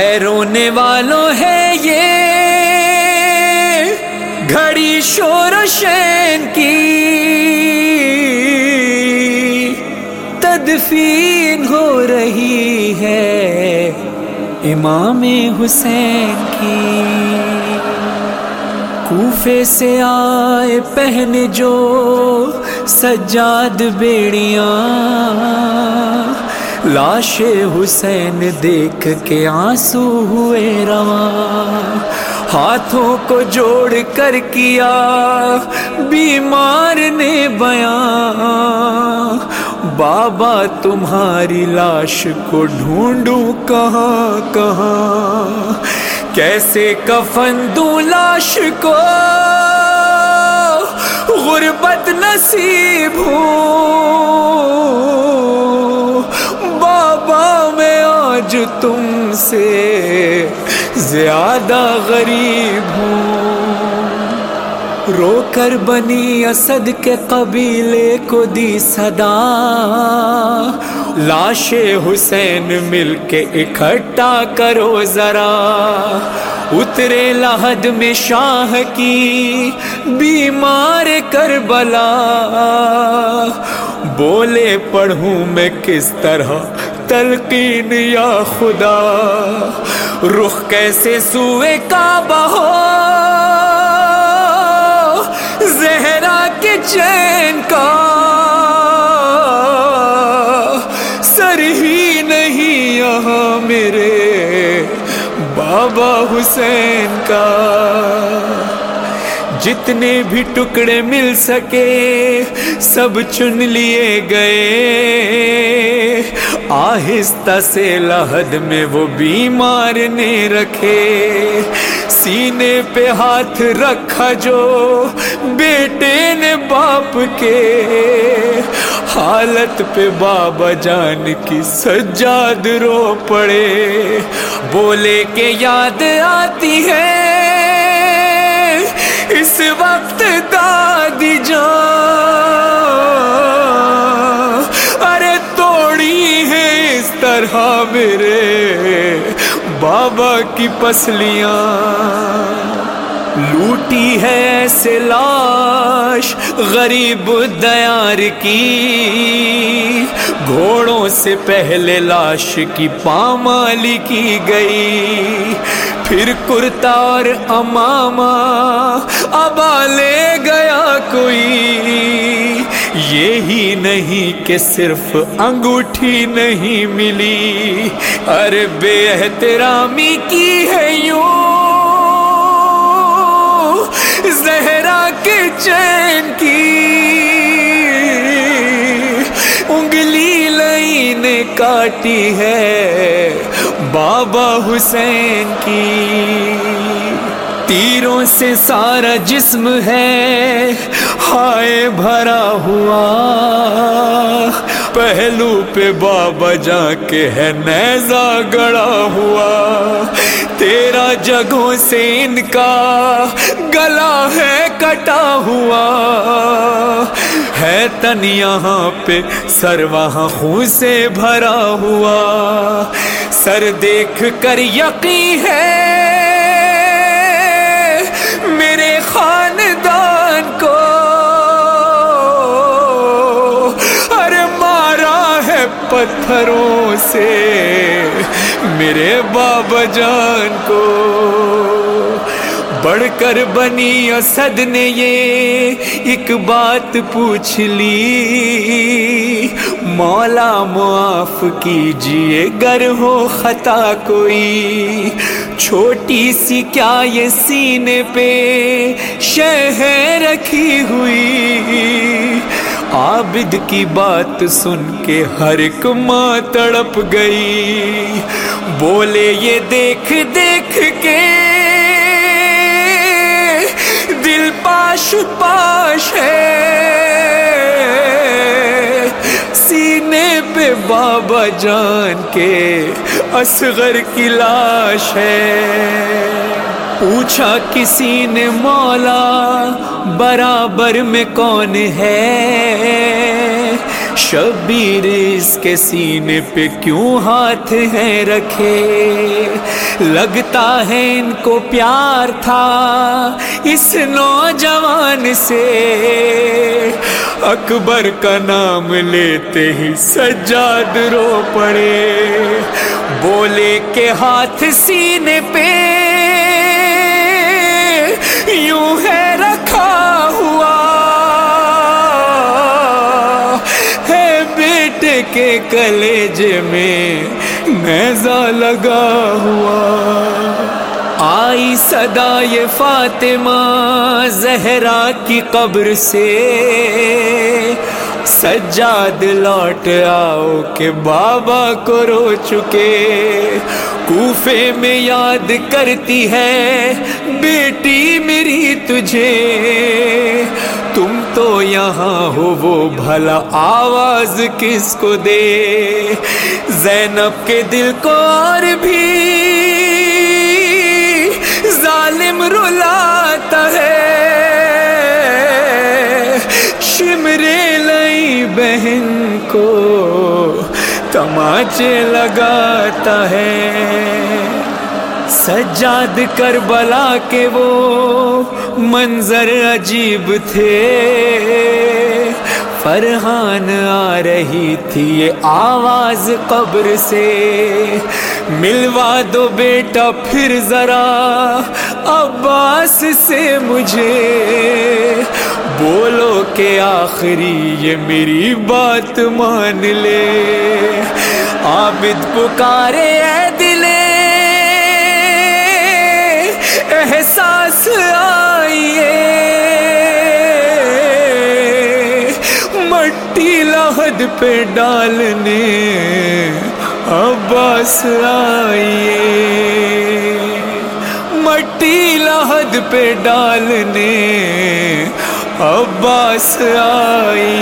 ہے رونے والوں ہے یہ گھڑی شور شین کی تدفین ہو رہی ہے امام حسین کی کوفے سے آئے پہن جو سجاد بیڑیاں لاش حسین دیکھ کے آنسو ہوئے رواں۔ ہاتھوں کو جوڑ کر کیا، بیمار نے بیان بابا تمہاری لاش کو ڈھونڈوں کہاں کہاں۔ کیسے کفن دوں لاش کو؟ غربت نصیب ہوں۔ تم سے زیادہ غریب ہوں۔ رو کر بنی اسد کے قبیلے کو دی صدا۔ لاش حسین مل کے اکٹھا کرو ذرا۔ اترے لہد میں شاہ کی بیمار کر بلا بولے پڑھوں میں کس طرح تلقین یا خدا، رخ کیسے سوئے کعبہ ہو؟ زہرا کے چین کا سر ہی نہیں یہاں میرے بابا حسین کا۔ جتنے بھی ٹکڑے مل سکے، سب چن لیے گئے۔ آہستہ سے لہد میں وہ بیمار نے رکھے۔ سینے پہ ہاتھ رکھا جو بیٹے نے باپ کے۔ حالت پہ بابا جان کی سجاد رو پڑے۔ بولے کہ یاد آتی ہے۔ اس وقت دادی جان اس طرح میرے بابا کی پسلیاں۔ لوٹی ہے ایسے لاش غریب دیار کی۔ گھوڑوں سے پہلے لاش کی پامالی کی گئی۔ پھر کرتا اور اماما ابا لے گیا کوئی۔ یہی نہیں کہ صرف انگوٹھی نہیں ملی۔ ارے بے احترامی کی ہے یوں زہرا کے چین کی۔ انگلی لئی نے کاٹی ہے بابا حسین کی۔ تیروں سے سارا جسم ہے ہائے بھرا ہوا۔ پہلو پہ بابا جا کے ہے نیزا گڑا ہوا۔ تیرا جگہوں سے ان کا گلا ہے کٹا ہوا۔ ہے تن یہاں پہ سر وہاں خون سے بھرا ہوا۔ سر دیکھ کر یقین ہے پتھروں سے میرے بابا جان کو بڑھ کر بنی اسد نے یہ ایک بات پوچھ لی۔ مولا معاف کیجیے گر ہو خطا کوئی۔ چھوٹی سی کیا یہ سینے پہ شہ رکھی ہوئی عابد کی بات سن کے ہر ایک ماں تڑپ گئی۔ بولے یہ دیکھ دیکھ کے دل پاش پاش ہے۔ سینے پہ بابا جان کے اصغر کی لاش ہے۔ پوچھا کسی نے مولا، برابر میں کون ہے؟ شبیر اس کے سینے پہ کیوں ہاتھ ہیں رکھے؟ لگتا ہے ان کو پیار تھا اس نوجوان سے۔ اکبر کا نام لیتے ہی سجاد رو پڑے۔ بولے کے ہاتھ سینے پہ کے کلیج میں نیزا لگا ہوا۔ آئی صدا یہ فاطمہ زہرا کی قبر سے۔ سجاد لوٹ آؤ کہ بابا کو رو چکے۔ کوفے میں یاد کرتی ہے بیٹی میری تجھے۔ تو یہاں ہو وہ بھلا آواز کس کو دے؟ زینب کے دل کو اور بھی ظالم رلاتا ہے۔ شمرے لئی بہن کو تماچے لگاتا ہے۔ سجاد کربلا کے وہ منظر عجیب تھے۔ فرحان آ رہی تھی یہ آواز قبر سے۔ ملوا دو بیٹا پھر ذرا عباس سے مجھے۔ بولو کہ آخری یہ میری بات مان لے۔ عابد پکارے اے احساس آئیے۔ مٹی لہد پہ ڈالنے عباس آئیے۔ مٹی لہد پہ ڈالنے عباس آئیے۔